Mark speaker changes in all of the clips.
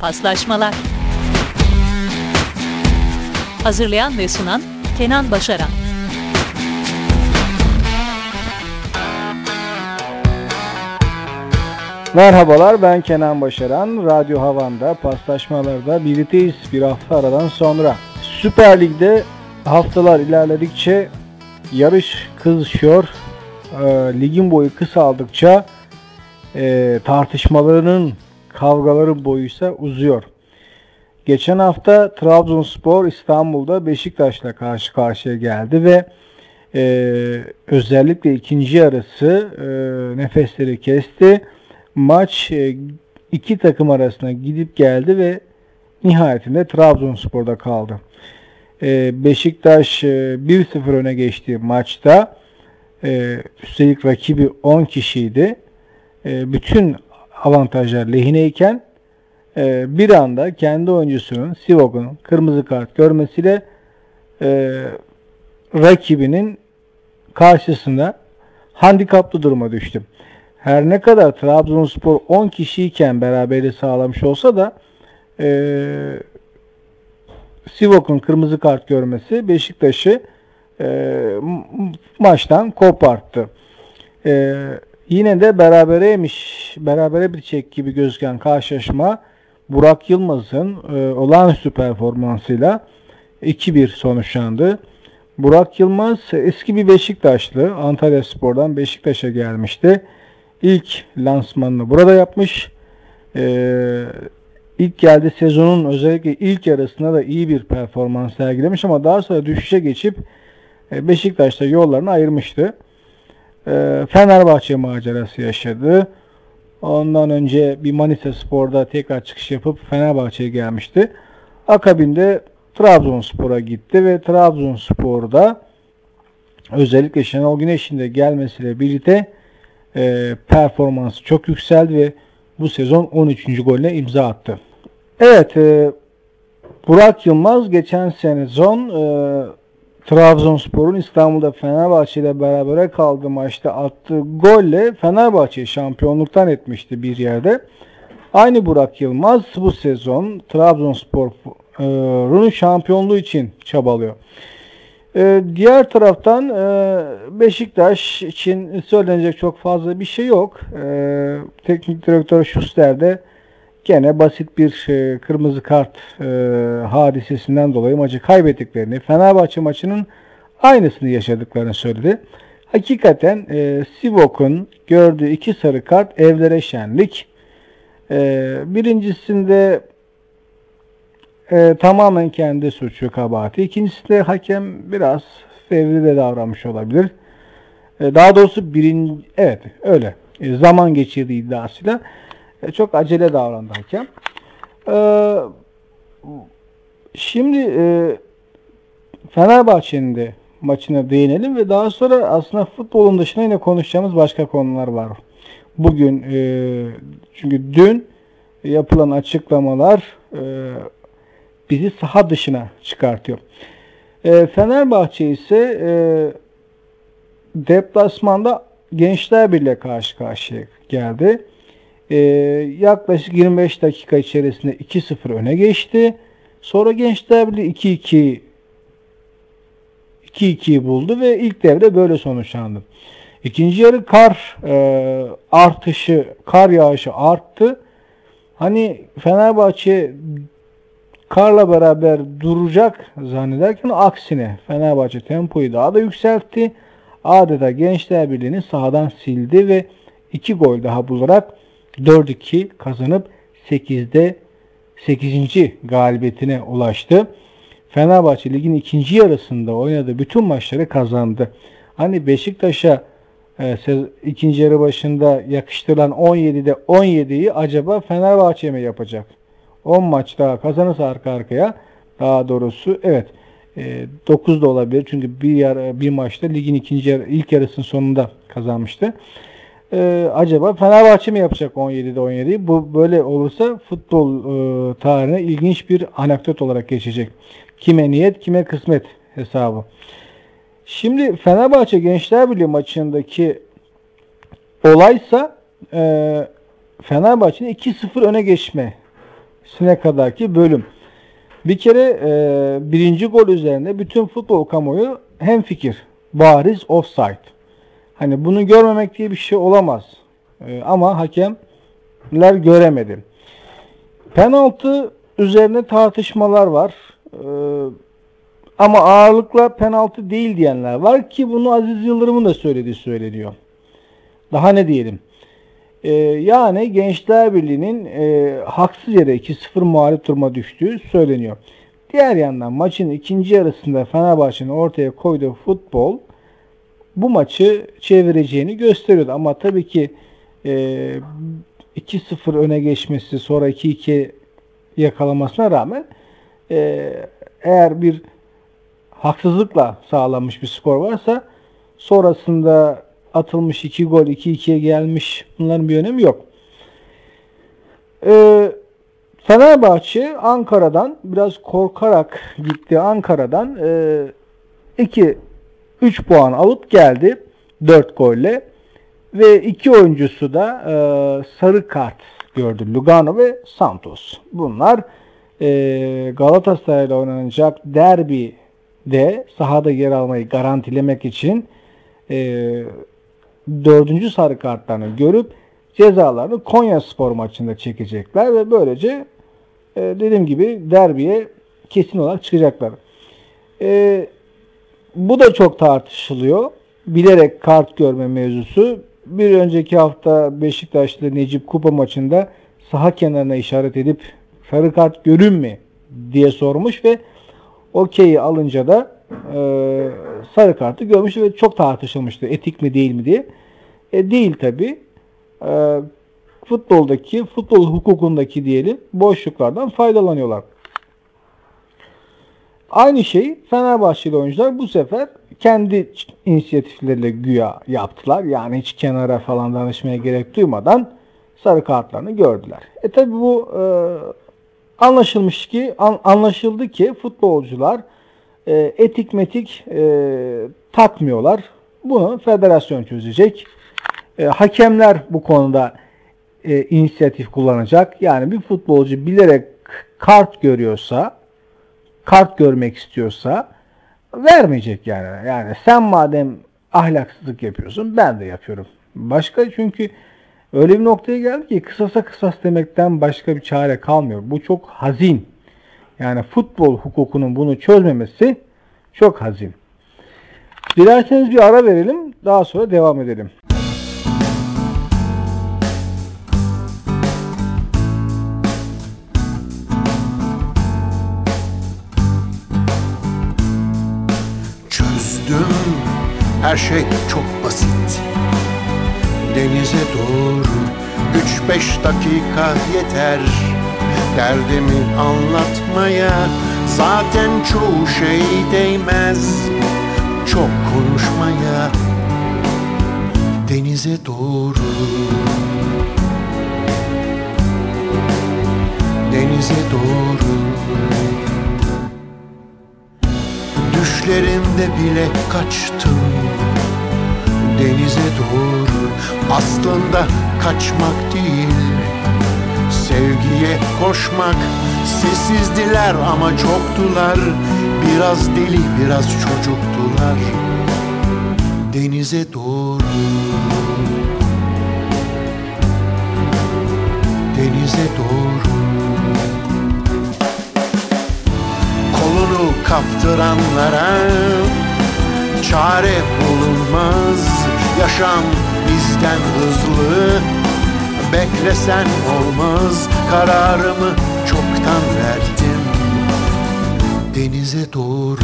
Speaker 1: Paslaşmalar Hazırlayan ve sunan Kenan Başaran
Speaker 2: Merhabalar ben Kenan Başaran. Radyo Havan'da paslaşmalarda birlikteyiz bir hafta aradan sonra. Süper Lig'de haftalar ilerledikçe yarış kızışıyor. E, ligin boyu kısaldıkça e, tartışmalarının kavgaların boyu ise uzuyor. Geçen hafta Trabzonspor İstanbul'da Beşiktaş'la karşı karşıya geldi ve e, özellikle ikinci yarısı e, nefesleri kesti. Maç e, iki takım arasına gidip geldi ve nihayetinde Trabzonspor'da kaldı. E, Beşiktaş e, 1-0 öne geçtiği maçta e, üstelik rakibi 10 kişiydi. E, bütün avantajlar lehineyken e, bir anda kendi oyuncusunun Sivok'un kırmızı kart görmesiyle e, rakibinin karşısında handikaplı duruma düştü. Her ne kadar Trabzonspor 10 kişiyken beraberi sağlamış olsa da e, Sivok'un kırmızı kart görmesi Beşiktaş'ı e, maçtan koparttı. E, yine de berabereymiş, berabere bitecek gibi gözüken karşılaşma Burak Yılmaz'ın e, olağanüstü performansıyla 2-1 sonuçlandı. Burak Yılmaz eski bir Beşiktaşlı. Antalya Spor'dan Beşiktaş'a gelmişti. İlk lansmanını burada yapmış. Ee, ilk geldi sezonun özellikle ilk yarısında da iyi bir performans sergilemiş ama daha sonra düşüşe geçip e, Beşiktaş'ta yollarını ayırmıştı. E, Fenerbahçe macerası yaşadı. Ondan önce bir Manisa Spor'da tekrar çıkış yapıp Fenerbahçe'ye gelmişti. Akabinde Trabzonspor'a gitti ve Trabzonspor'da özellikle Şenol Güneş'in de gelmesiyle birlikte e, performansı çok yükseldi ve bu sezon 13. golüne imza attı. Evet, e, Burak Yılmaz geçen sezon e, Trabzonspor'un İstanbul'da Fenerbahçe ile berabere kaldığı maçta attığı golle Fenerbahçe'yi şampiyonluktan etmişti bir yerde. Aynı Burak Yılmaz bu sezon Trabzonspor'un şampiyonluğu için çabalıyor. Ee, diğer taraftan e, Beşiktaş için söylenecek çok fazla bir şey yok. Teknik direktör Schuster de gene basit bir e, kırmızı kart e, hadisesinden dolayı maçı kaybettiklerini, Fenerbahçe maçının aynısını yaşadıklarını söyledi. Hakikaten e, Sivok'un gördüğü iki sarı kart evlere şenlik. E, birincisinde e, tamamen kendi suçu kabahati. İkincisinde hakem biraz fevri de davranmış olabilir. E, daha doğrusu birinci, evet öyle. E, zaman geçirdiği iddiasıyla e, çok acele davrandı hakem. E, şimdi e, Fenerbahçe'nin de maçına değinelim ve daha sonra aslında futbolun dışında yine konuşacağımız başka konular var. Bugün e, çünkü dün yapılan açıklamalar e, bizi saha dışına çıkartıyor. E, Fenerbahçe ise e, deplasmanda Gençler Birliği karşı karşıya geldi. E, yaklaşık 25 dakika içerisinde 2-0 öne geçti. Sonra Gençler Birliği 2-2 2-2'yi buldu ve ilk devre böyle sonuçlandı. İkinci yarı kar e, artışı, kar yağışı arttı. Hani Fenerbahçe karla beraber duracak zannederken aksine Fenerbahçe tempoyu daha da yükseltti. Adeta Gençler Birliği'ni sahadan sildi ve 2 gol daha bularak 4-2 kazanıp 8'de 8. galibiyetine ulaştı. Fenerbahçe ligin ikinci yarısında oynadığı bütün maçları kazandı. Hani Beşiktaş'a e, ikinci yarı başında yakıştırılan 17'de 17'yi acaba Fenerbahçe mi yapacak? 10 maç daha kazanırsa arka arkaya daha doğrusu evet e, 9 da olabilir. Çünkü bir yer, bir maçta ligin ikinci yer, ilk yarısının sonunda kazanmıştı. E, acaba Fenerbahçe mi yapacak 17'de 17'yi? Bu böyle olursa futbol e, tarihine ilginç bir anekdot olarak geçecek. Kime niyet, kime kısmet hesabı. Şimdi Fenerbahçe Gençler Birliği maçındaki olaysa e, Fenerbahçe'nin 2-0 öne geçme sine kadarki bölüm. Bir kere e, birinci gol üzerinde bütün futbol kamuoyu hem fikir. Bariz offside. Hani bunu görmemek diye bir şey olamaz. E, ama hakemler göremedi. Penaltı üzerine tartışmalar var. E, ama ağırlıkla penaltı değil diyenler var ki bunu Aziz Yıldırım'ın da söylediği söyleniyor. Daha ne diyelim? Ee, yani Gençler Birliği'nin e, haksız yere 2-0 mağlup duruma düştüğü söyleniyor. Diğer yandan maçın ikinci yarısında Fenerbahçe'nin ortaya koyduğu futbol bu maçı çevireceğini gösteriyordu. Ama tabii ki e, 2-0 öne geçmesi sonra 2-2 yakalamasına rağmen e, eğer bir haksızlıkla sağlanmış bir skor varsa sonrasında atılmış 2 gol 2-2'ye gelmiş bunların bir önemi yok. Ee, Fenerbahçe Ankara'dan biraz korkarak gitti Ankara'dan 2 e, 3 puan alıp geldi 4 golle ve iki oyuncusu da e, sarı kart gördü. Lugano ve Santos. Bunlar e, Galatasaray'la oynanacak derbi de sahada yer almayı garantilemek için e, dördüncü sarı kartlarını görüp cezalarını Konya Spor maçında çekecekler ve böylece e, dediğim gibi derbiye kesin olarak çıkacaklar. E, bu da çok tartışılıyor. Bilerek kart görme mevzusu. Bir önceki hafta Beşiktaş'ta Necip Kupa maçında saha kenarına işaret edip sarı kart görünme diye sormuş ve okey'i alınca da e, sarı kartı görmüş ve çok tartışılmıştı. Etik mi değil mi diye. E, değil tabi. E, futboldaki, futbol hukukundaki diyelim boşluklardan faydalanıyorlar. Aynı şey Fenerbahçeli oyuncular bu sefer kendi inisiyatifleriyle güya yaptılar. Yani hiç kenara falan danışmaya gerek duymadan sarı kartlarını gördüler. E tabi bu e, anlaşılmış ki an, anlaşıldı ki futbolcular e, etik metik e, takmıyorlar. Bunu federasyon çözecek. E, hakemler bu konuda e, inisiyatif kullanacak. Yani bir futbolcu bilerek kart görüyorsa, kart görmek istiyorsa vermeyecek yani. Yani sen madem ahlaksızlık yapıyorsun ben de yapıyorum. Başka çünkü öyle bir noktaya geldi ki kısasa kısas demekten başka bir çare kalmıyor. Bu çok hazin. Yani futbol hukukunun bunu çözmemesi çok hazin. Dilerseniz bir ara verelim. Daha sonra devam edelim.
Speaker 3: Her şey çok basit. Denize doğru üç beş dakika yeter. Derdimi anlatmaya zaten çoğu şey değmez. Çok konuşmaya denize doğru. Denize doğru. Düşlerimde bile kaçtım Denize doğru Aslında kaçmak değil. Sevgiye koşmak Sessizdiler ama çoktular. Biraz deli biraz çocuktular. Denize doğru. Denize doğru. Kolunu kaptıranlara Çare bulunmaz Yaşam bizden hızlı. Beklesen olmaz Kararımı çoktan verdim. Denize doğru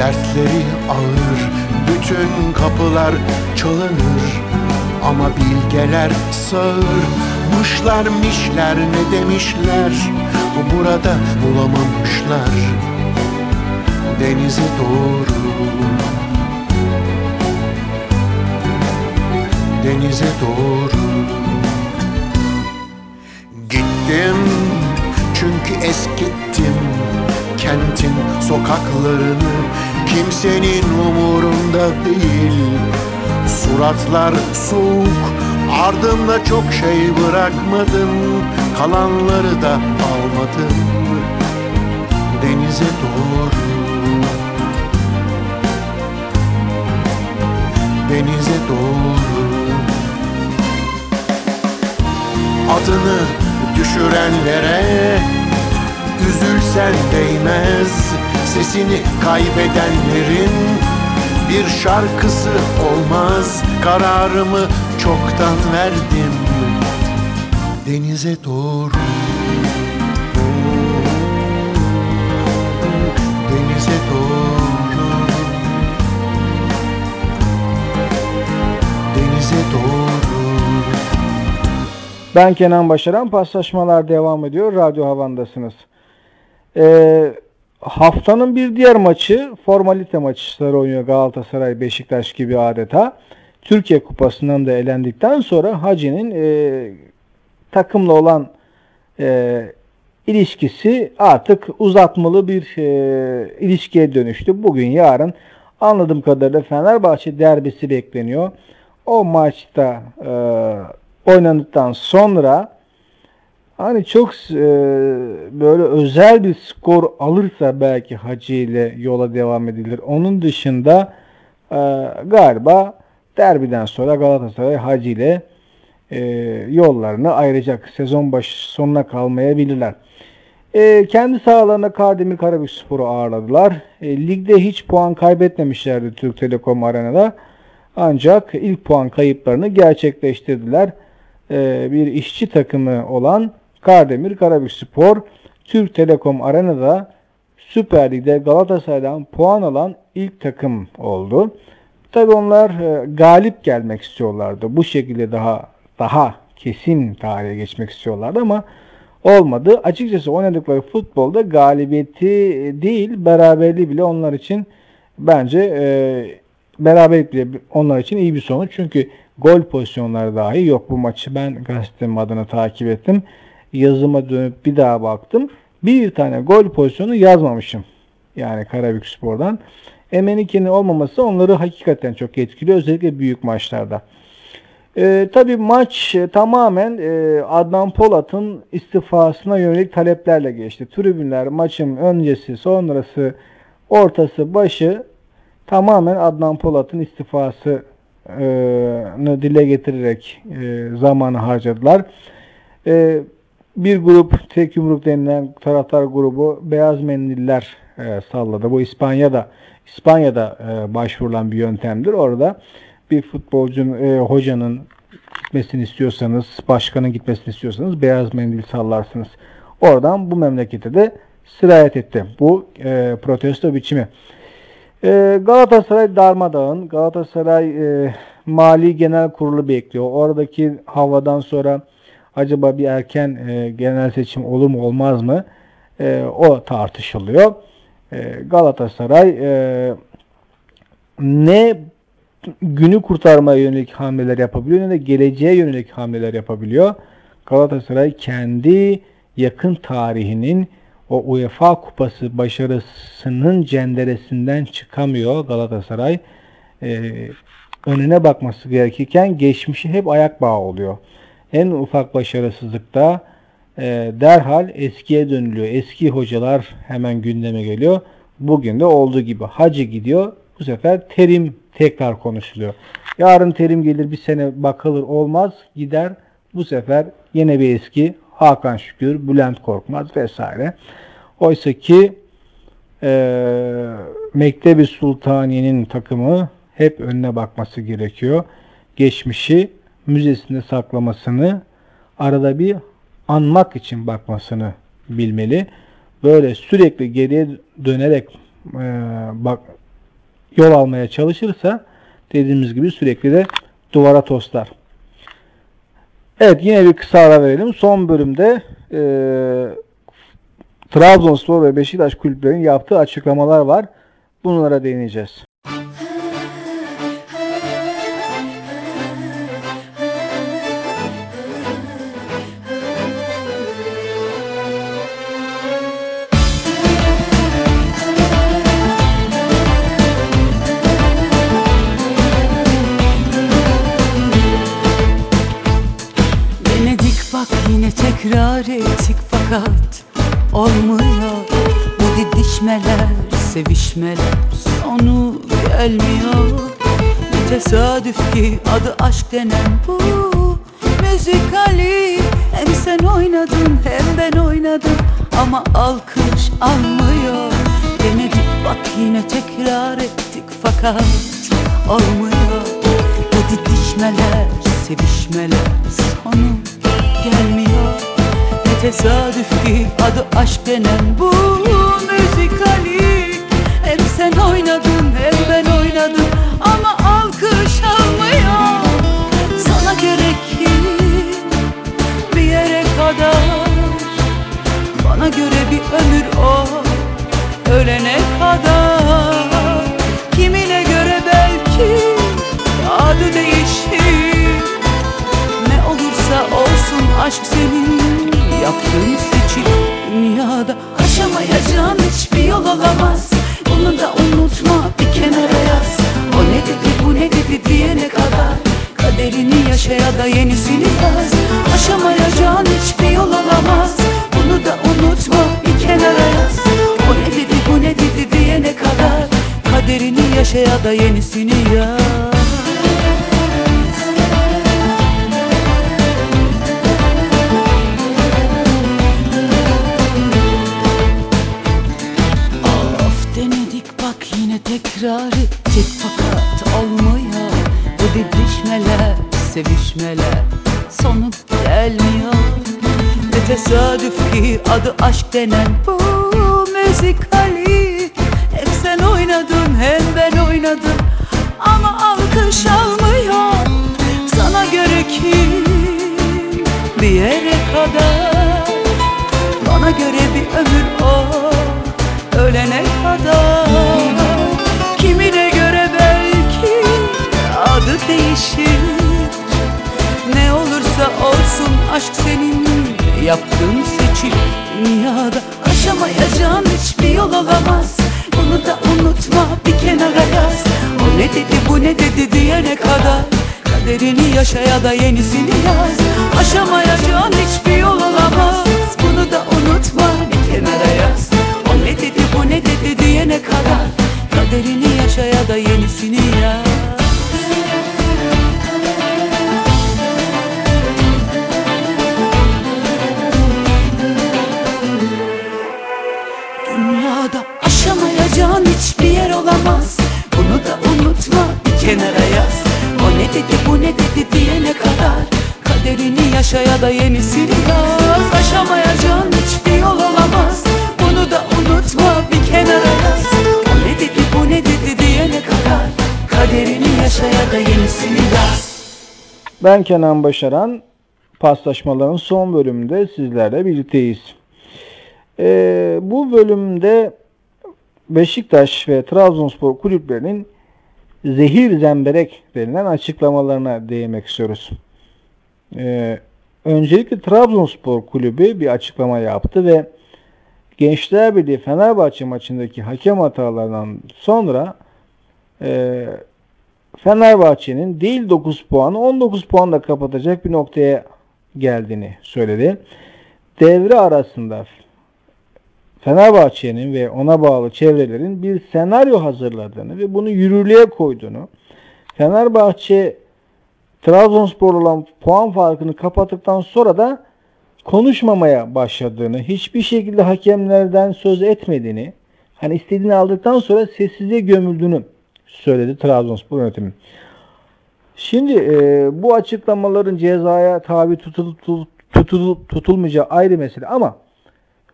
Speaker 3: Dertleri ağır bütün kapılar çalınır. Ama bilgeler sağır Mışlar mişler ne demişler? Burada bulamamışlar. Denize doğru. Denize doğru. Gittim çünkü eskittim kentin sokaklarını Kimsenin umurunda değil. Suratlar soğuk ardımda çok şey bırakmadım. Kalanları da almadım. Denize doğru. Denize doğru. Adını düşürenlere Üzülsen değmez sesini kaybedenlerin Bir şarkısı olmaz kararımı çoktan verdim Denize doğru Denize doğru Denize doğru
Speaker 2: Ben Kenan Başaran. Paslaşmalar devam ediyor. Radyo Havan'dasınız. Ee, haftanın bir diğer maçı formalite maçları oynuyor Galatasaray, Beşiktaş gibi adeta. Türkiye Kupası'ndan da elendikten sonra Hacı'nın e, takımla olan e, ilişkisi artık uzatmalı bir e, ilişkiye dönüştü. Bugün yarın anladığım kadarıyla Fenerbahçe derbisi bekleniyor. O maçta e, oynandıktan sonra hani çok e, böyle özel bir skor alırsa belki Hacı ile yola devam edilir. Onun dışında e, galiba derbiden sonra Galatasaray Hacı ile e, yollarını ayıracak. Sezon başı sonuna kalmayabilirler. E, kendi sahalarında Kardemir Karabükspor'u ağırladılar. E, ligde hiç puan kaybetmemişlerdi Türk Telekom Arena'da. Ancak ilk puan kayıplarını gerçekleştirdiler. E, bir işçi takımı olan Kardemir Karabükspor Türk Telekom Arena'da Süper Lig'de Galatasaray'dan puan alan ilk takım oldu. Tabi onlar e, galip gelmek istiyorlardı. Bu şekilde daha daha kesin tarihe geçmek istiyorlardı ama olmadı. Açıkçası oynadıkları futbolda galibiyeti değil beraberliği bile onlar için bence e, beraberlik bile onlar için iyi bir sonuç. Çünkü gol pozisyonları dahi yok bu maçı. Ben gazetem adına takip ettim. Yazıma dönüp bir daha baktım. Bir tane gol pozisyonu yazmamışım. Yani Karabük Spor'dan. Emenike'nin olmaması onları hakikaten çok etkiliyor. Özellikle büyük maçlarda. Ee, tabii maç e, tamamen e, Adnan Polat'ın istifasına yönelik taleplerle geçti. Tribünler maçın öncesi, sonrası, ortası, başı tamamen Adnan Polat'ın istifasını dile getirerek e, zamanı harcadılar. E, bir grup tek yumruk denilen taraftar grubu beyaz mendiller e, salladı. Bu İspanya'da İspanya'da e, başvurulan bir yöntemdir. Orada bir futbolcunun, e, hocanın gitmesini istiyorsanız, başkanın gitmesini istiyorsanız beyaz mendil sallarsınız. Oradan bu memlekete de sirayet etti. Bu e, protesto biçimi. E, Galatasaray darmadağın. Galatasaray e, Mali Genel Kurulu bekliyor. Oradaki havadan sonra acaba bir erken e, genel seçim olur mu olmaz mı? E, o tartışılıyor. E, Galatasaray e, ne günü kurtarmaya yönelik hamleler yapabiliyor ne de geleceğe yönelik hamleler yapabiliyor. Galatasaray kendi yakın tarihinin o UEFA kupası başarısının cenderesinden çıkamıyor Galatasaray. Ee, önüne bakması gerekirken geçmişi hep ayak bağı oluyor. En ufak başarısızlıkta e, derhal eskiye dönülüyor. Eski hocalar hemen gündeme geliyor. Bugün de olduğu gibi hacı gidiyor. Bu sefer terim tekrar konuşuluyor. Yarın terim gelir bir sene bakılır olmaz gider. Bu sefer yine bir eski Hakan Şükür, Bülent Korkmaz vesaire. Oysa ki e, Mektebi Sultaniye'nin takımı hep önüne bakması gerekiyor. Geçmişi müzesinde saklamasını arada bir anmak için bakmasını bilmeli. Böyle sürekli geriye dönerek e, bak yol almaya çalışırsa dediğimiz gibi sürekli de duvara toslar. Evet yine bir kısa ara verelim. Son bölümde e, Trabzonspor ve Beşiktaş kulüplerinin yaptığı açıklamalar var. Bunlara değineceğiz.
Speaker 4: Tekrar ettik fakat olmuyor. Bu didişmeler, sevişmeler sonu gelmiyor. Ne tesadüf ki adı aşk denen bu müzikali Hem sen oynadın hem ben oynadım ama alkış almıyor. Denedik bak yine tekrar ettik fakat olmuyor. Bu didişmeler, sevişmeler sonu gelmiyor. Ne tesadüf ki adı aşk denen bu müzikali. Hem sen oynadın hem ben oynadım ama alkış almıyor. Sana gerek ki bir yere kadar. Bana göre bir ömür o ölene kadar. Kimine göre belki adı değişir aşk senin yaptığın seçim. Dünyada aşamayacağın hiçbir yol olamaz. Bunu da unutma bir kenara yaz. O ne dedi bu ne dedi diyene kadar. Kaderini yaşa ya da yenisini yaz. Aşamayacağın hiçbir yol olamaz. Bunu da unutma bir kenara yaz. O ne dedi bu ne dedi diyene kadar. Kaderini yaşa ya da yenisini yaz yine tekrar ettik fakat olmuyor Bu didişmeler, sevişmeler sonu gelmiyor. Ne tesadüf ki adı aşk denen bu müzikali Hem sen oynadın hem ben oynadım. Ama alkış almıyor Sana göre kim? Bir yere kadar bana göre bir ömür o ölene kadar değişir Ne olursa olsun aşk senin yaptığın seçim. Dünyada aşamayacağın hiçbir yol olamaz. Bunu da unutma bir kenara yaz. O ne dedi bu ne dedi diyene kadar. Kaderini yaşa ya da yenisini yaz. Aşamayacağın hiçbir yol olamaz. Bunu da unutma bir kenara yaz. O ne dedi bu ne dedi diyene kadar. Kaderini yaşa ya da yenisini yaz yaşa ya da yenisini yaz Aşamayacağın hiçbir yol olamaz Bunu da unutma bir kenara yaz O ne dedi bu ne dedi diyene kadar Kaderini yaşa ya da yenisini yaz
Speaker 2: Ben Kenan Başaran. Paslaşmaların son bölümünde sizlerle birlikteyiz. Ee, bu bölümde Beşiktaş ve Trabzonspor kulüplerinin zehir zemberek denilen açıklamalarına değinmek istiyoruz. Ee, öncelikle Trabzonspor kulübü bir açıklama yaptı ve Gençler Birliği Fenerbahçe maçındaki hakem hatalarından sonra e, Fenerbahçe'nin değil 9 puanı 19 puanla kapatacak bir noktaya geldiğini söyledi. Devre arasında Fenerbahçe'nin ve ona bağlı çevrelerin bir senaryo hazırladığını ve bunu yürürlüğe koyduğunu, Fenerbahçe Trabzonspor olan puan farkını kapattıktan sonra da konuşmamaya başladığını, hiçbir şekilde hakemlerden söz etmediğini, hani istediğini aldıktan sonra sessizliğe gömüldüğünü söyledi Trabzonspor yönetimi. Şimdi e, bu açıklamaların cezaya tabi tutulup tutul, tutul, tutulmayacağı ayrı mesele ama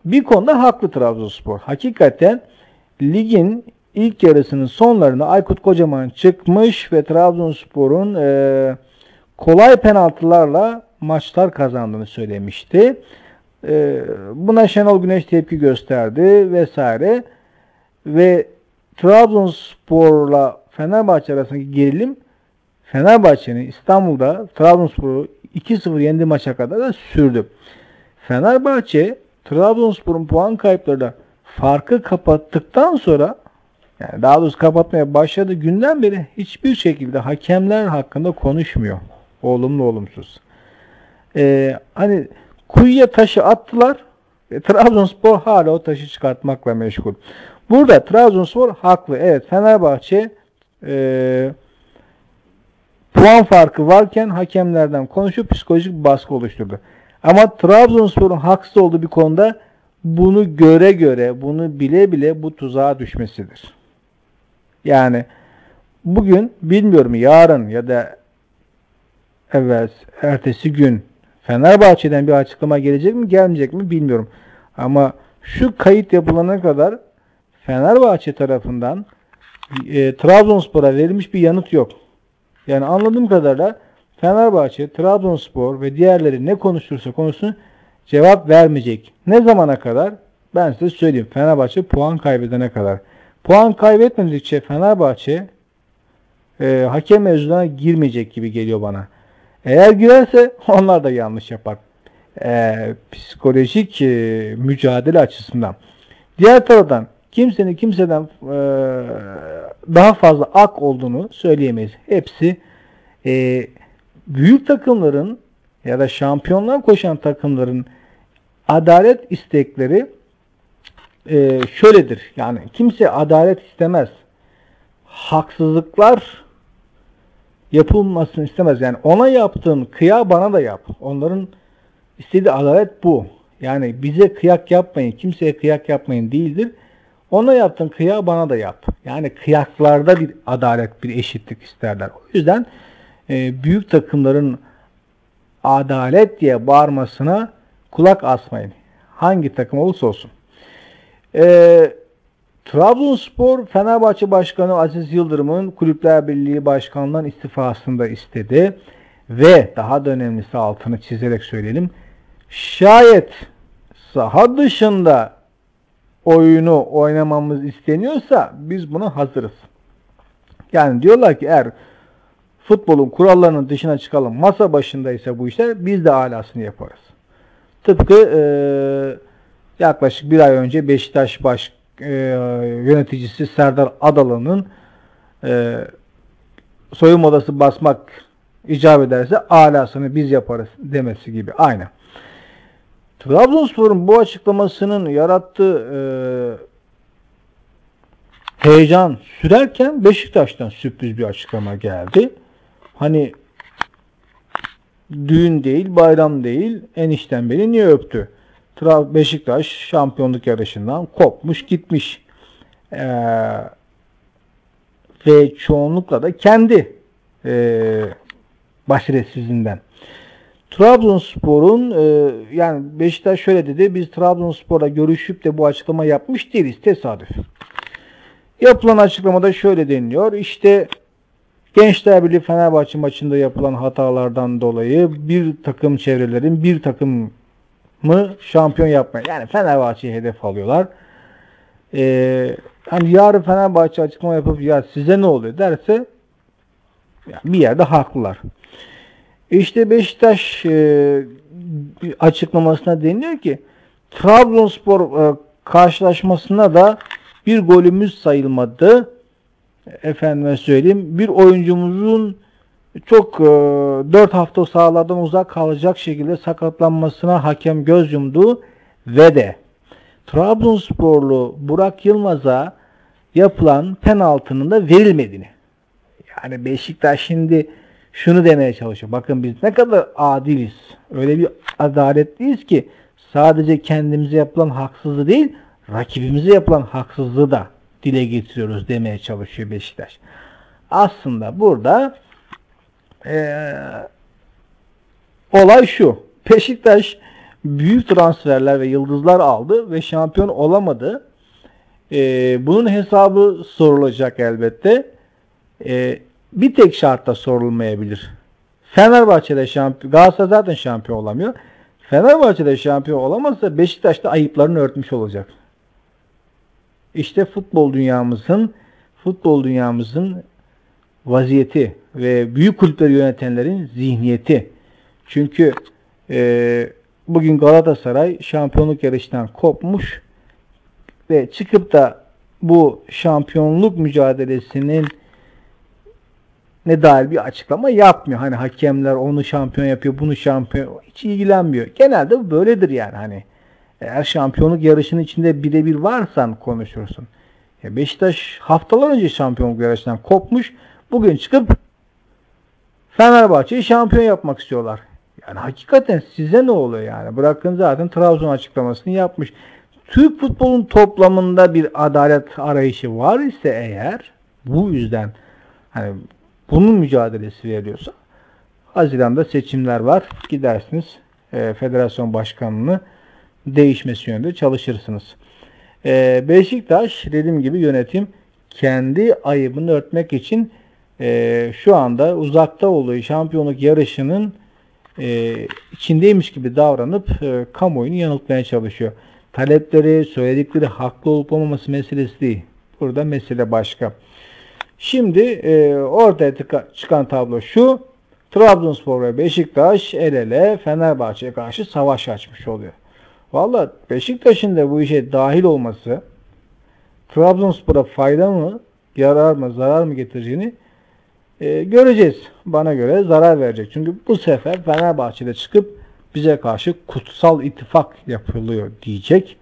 Speaker 2: bir konuda haklı Trabzonspor. Hakikaten ligin ilk yarısının sonlarında Aykut Kocaman çıkmış ve Trabzonspor'un e, kolay penaltılarla maçlar kazandığını söylemişti. E, buna Şenol Güneş tepki gösterdi vesaire. Ve Trabzonspor'la Fenerbahçe arasındaki gerilim Fenerbahçe'nin İstanbul'da Trabzonspor'u 2-0 yendi maça kadar da sürdü. Fenerbahçe Trabzonspor'un puan kayıplarıyla farkı kapattıktan sonra yani daha doğrusu kapatmaya başladı günden beri hiçbir şekilde hakemler hakkında konuşmuyor. Olumlu olumsuz. Ee, hani kuyuya taşı attılar. E, Trabzonspor hala o taşı çıkartmakla meşgul. Burada Trabzonspor haklı. Evet Fenerbahçe e, puan farkı varken hakemlerden konuşup psikolojik bir baskı oluşturdu. Ama Trabzonspor'un haksız olduğu bir konuda bunu göre göre, bunu bile bile bu tuzağa düşmesidir. Yani bugün bilmiyorum yarın ya da evet ertesi gün Fenerbahçe'den bir açıklama gelecek mi gelmeyecek mi bilmiyorum. Ama şu kayıt yapılana kadar Fenerbahçe tarafından e, Trabzonspor'a verilmiş bir yanıt yok. Yani anladığım kadarıyla Fenerbahçe, Trabzonspor ve diğerleri ne konuşursa konuşsun cevap vermeyecek. Ne zamana kadar? Ben size söyleyeyim. Fenerbahçe puan kaybedene kadar. Puan kaybetmedikçe Fenerbahçe e, hakem mevzularına girmeyecek gibi geliyor bana. Eğer girerse onlar da yanlış yapar. E, psikolojik e, mücadele açısından. Diğer taraftan kimsenin kimseden e, daha fazla ak olduğunu söyleyemeyiz. Hepsi e, büyük takımların ya da şampiyonlar koşan takımların adalet istekleri e, şöyledir. Yani kimse adalet istemez. Haksızlıklar yapılmasını istemez. Yani ona yaptığın kıya bana da yap. Onların istediği adalet bu. Yani bize kıyak yapmayın, kimseye kıyak yapmayın değildir. Ona yaptığın kıya bana da yap. Yani kıyaklarda bir adalet, bir eşitlik isterler. O yüzden e, büyük takımların adalet diye bağırmasına kulak asmayın. Hangi takım olursa olsun. E, Trabzonspor Fenerbahçe Başkanı Aziz Yıldırım'ın Kulüpler Birliği Başkanlığı'ndan istifasını da istedi. Ve daha da önemlisi altını çizerek söyleyelim. Şayet saha dışında oyunu oynamamız isteniyorsa biz buna hazırız. Yani diyorlar ki eğer futbolun kurallarının dışına çıkalım masa başındaysa bu işler biz de alasını yaparız. Tıpkı e, yaklaşık bir ay önce Beşiktaş baş e, yöneticisi Serdar Adalı'nın e, soyunma odası basmak icap ederse alasını biz yaparız demesi gibi. Aynı. Trabzonspor'un bu açıklamasının yarattığı e, heyecan sürerken Beşiktaş'tan sürpriz bir açıklama geldi. Hani düğün değil, bayram değil, enişten beni niye öptü? Beşiktaş şampiyonluk yarışından kopmuş gitmiş. Ee, ve çoğunlukla da kendi e, başarısızlığından. Trabzonspor'un e, yani Beşiktaş şöyle dedi. Biz Trabzonspor'la görüşüp de bu açıklama yapmış değiliz. Tesadüf. Yapılan açıklamada şöyle deniliyor. İşte Gençler Birliği Fenerbahçe maçında yapılan hatalardan dolayı bir takım çevrelerin bir takım mı şampiyon yapmaya yani Fenerbahçe'yi hedef alıyorlar. Ee, hani yarın Fenerbahçe açıklama yapıp ya size ne oluyor derse yani bir yerde haklılar. İşte Beşiktaş e, açıklamasına deniyor ki Trabzonspor e, karşılaşmasına da bir golümüz sayılmadı. Efendime söyleyeyim bir oyuncumuzun çok e, 4 hafta sahalardan uzak kalacak şekilde sakatlanmasına hakem göz yumdu ve de Trabzonsporlu Burak Yılmaz'a yapılan penaltının da verilmediğini. Yani Beşiktaş şimdi şunu demeye çalışıyor. Bakın biz ne kadar adiliz. Öyle bir adaletliyiz ki sadece kendimize yapılan haksızlığı değil, rakibimize yapılan haksızlığı da dile getiriyoruz demeye çalışıyor Beşiktaş. Aslında burada ee, olay şu. Beşiktaş büyük transferler ve yıldızlar aldı ve şampiyon olamadı. Ee, bunun hesabı sorulacak elbette. Ee, bir tek şartta sorulmayabilir. Fenerbahçe'de şampiyon, Galatasaray zaten şampiyon olamıyor. Fenerbahçe'de şampiyon olamazsa Beşiktaş'ta ayıplarını örtmüş olacak. İşte futbol dünyamızın futbol dünyamızın vaziyeti ve büyük kulüpleri yönetenlerin zihniyeti. Çünkü e, bugün Galatasaray şampiyonluk yarışından kopmuş ve çıkıp da bu şampiyonluk mücadelesinin ne dair bir açıklama yapmıyor. Hani hakemler onu şampiyon yapıyor, bunu şampiyon hiç ilgilenmiyor. Genelde böyledir yani hani. Eğer şampiyonluk yarışının içinde birebir varsan konuşursun. Ya Beşiktaş haftalar önce şampiyonluk yarışından kopmuş. Bugün çıkıp Fenerbahçe'yi şampiyon yapmak istiyorlar. Yani hakikaten size ne oluyor yani? Bırakın zaten Trabzon açıklamasını yapmış. Türk futbolun toplamında bir adalet arayışı var ise eğer bu yüzden hani bunun mücadelesi veriyorsa Haziran'da seçimler var. Gidersiniz e, federasyon başkanlığını değişmesi yönünde çalışırsınız. E, Beşiktaş dediğim gibi yönetim kendi ayıbını örtmek için e, şu anda uzakta olduğu şampiyonluk yarışının e, içindeymiş gibi davranıp e, kamuoyunu yanıltmaya çalışıyor. Talepleri, söyledikleri haklı olup olmaması meselesi değil. Burada mesele başka. Şimdi e, ortaya çıkan tablo şu. Trabzonspor ve Beşiktaş el ele Fenerbahçe'ye karşı savaş açmış oluyor. Valla Beşiktaş'ın da bu işe dahil olması Trabzonspor'a fayda mı, yarar mı, zarar mı getireceğini e, göreceğiz. Bana göre zarar verecek. Çünkü bu sefer Fenerbahçe'de çıkıp bize karşı kutsal ittifak yapılıyor diyecek.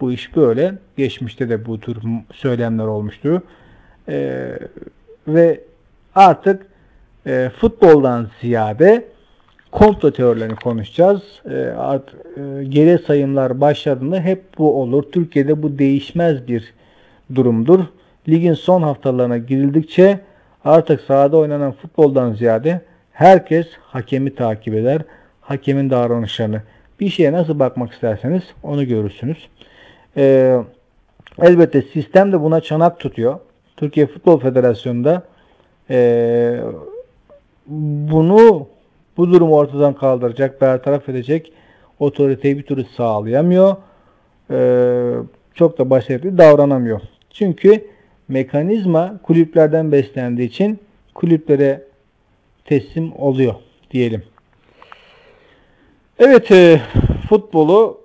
Speaker 2: Bu iş böyle. Geçmişte de bu tür söylemler olmuştu. E, ve artık e, futboldan ziyade komplo teorilerini konuşacağız. E, art, e, geri sayımlar başladığında hep bu olur. Türkiye'de bu değişmez bir durumdur. Ligin son haftalarına girildikçe artık sahada oynanan futboldan ziyade herkes hakemi takip eder. Hakemin davranışlarını. Bir şeye nasıl bakmak isterseniz onu görürsünüz. Ee, elbette sistem de buna çanak tutuyor. Türkiye Futbol Federasyonu'nda e, bunu bu durumu ortadan kaldıracak, bertaraf edecek otoriteyi bir türlü sağlayamıyor. Ee, çok da başarılı davranamıyor. Çünkü mekanizma kulüplerden beslendiği için kulüplere teslim oluyor diyelim. Evet e, futbolu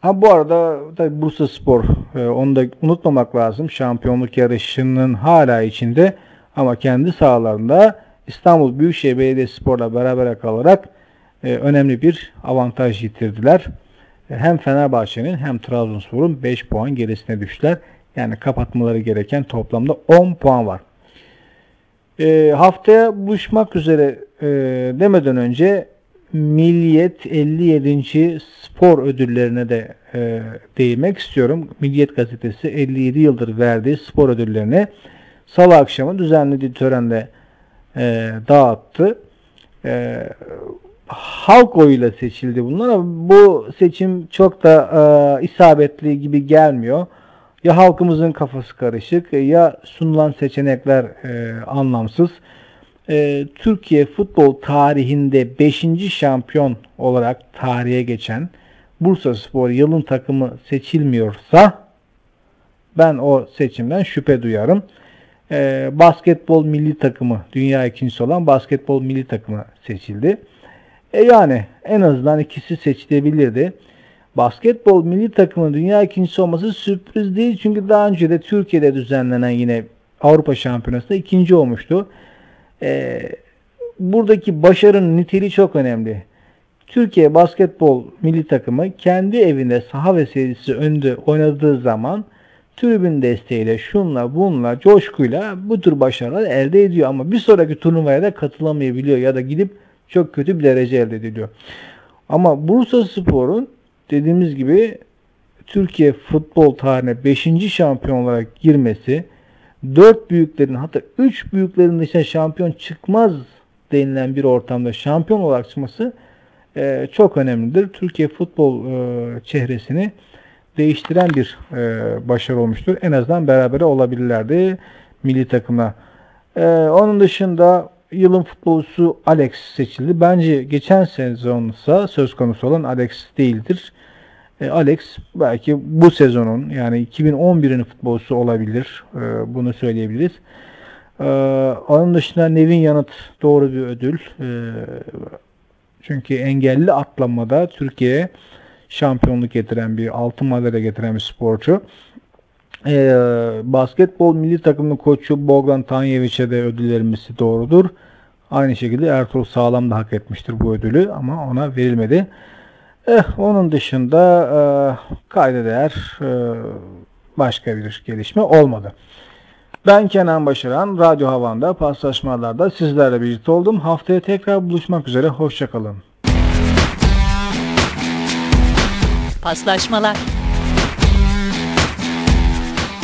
Speaker 2: ha bu arada tabi Bursa Spor e, onu da unutmamak lazım. Şampiyonluk yarışının hala içinde ama kendi sahalarında İstanbul Büyükşehir Belediyespor'la beraber kalarak e, önemli bir avantaj yitirdiler. E, hem Fenerbahçe'nin hem Trabzonspor'un 5 puan gerisine düştüler. Yani kapatmaları gereken toplamda 10 puan var. E, haftaya buluşmak üzere e, demeden önce Milliyet 57. spor ödüllerine de e, değinmek istiyorum. Milliyet gazetesi 57 yıldır verdiği spor ödüllerini salı akşamı düzenlediği törende e, dağıttı. E, halk oyuyla seçildi bunlar ama bu seçim çok da e, isabetli gibi gelmiyor. Ya halkımızın kafası karışık ya sunulan seçenekler e, anlamsız. E, Türkiye futbol tarihinde 5. şampiyon olarak tarihe geçen Bursa Spor yılın takımı seçilmiyorsa ben o seçimden şüphe duyarım e, basketbol milli takımı, dünya ikincisi olan basketbol milli takımı seçildi. E yani en azından ikisi seçilebilirdi. Basketbol milli takımı dünya ikincisi olması sürpriz değil. Çünkü daha önce de Türkiye'de düzenlenen yine Avrupa Şampiyonası'nda ikinci olmuştu. E, buradaki başarının niteliği çok önemli. Türkiye basketbol milli takımı kendi evinde saha ve seyircisi önünde oynadığı zaman tribün desteğiyle, şunla, bunla, coşkuyla bu tür başarılar elde ediyor. Ama bir sonraki turnuvaya da katılamayabiliyor ya da gidip çok kötü bir derece elde ediliyor. Ama Bursa Spor'un dediğimiz gibi Türkiye futbol tarihine 5. şampiyon olarak girmesi, 4 büyüklerin hatta 3 büyüklerin dışında şampiyon çıkmaz denilen bir ortamda şampiyon olarak çıkması e, çok önemlidir. Türkiye futbol e, çehresini değiştiren bir e, başarı olmuştur. En azından beraber olabilirlerdi milli takımla. E, onun dışında yılın futbolcusu Alex seçildi. Bence geçen sezonsa söz konusu olan Alex değildir. E, Alex belki bu sezonun yani 2011'in futbolcusu olabilir. E, bunu söyleyebiliriz. E, onun dışında Nevin Yanıt doğru bir ödül. Çünkü engelli atlamada Türkiye'ye şampiyonluk getiren bir altın madalya getiren bir sporcu. Ee, basketbol milli takımının koçu Bogdan Tanyeviç'e de ödül verilmesi doğrudur. Aynı şekilde Ertuğrul Sağlam da hak etmiştir bu ödülü ama ona verilmedi. Eh, onun dışında e, kayda değer e, başka bir gelişme olmadı. Ben Kenan Başaran, Radyo Havan'da paslaşmalarda sizlerle birlikte oldum. Haftaya tekrar buluşmak üzere, hoşçakalın.
Speaker 1: Paslaşmalar.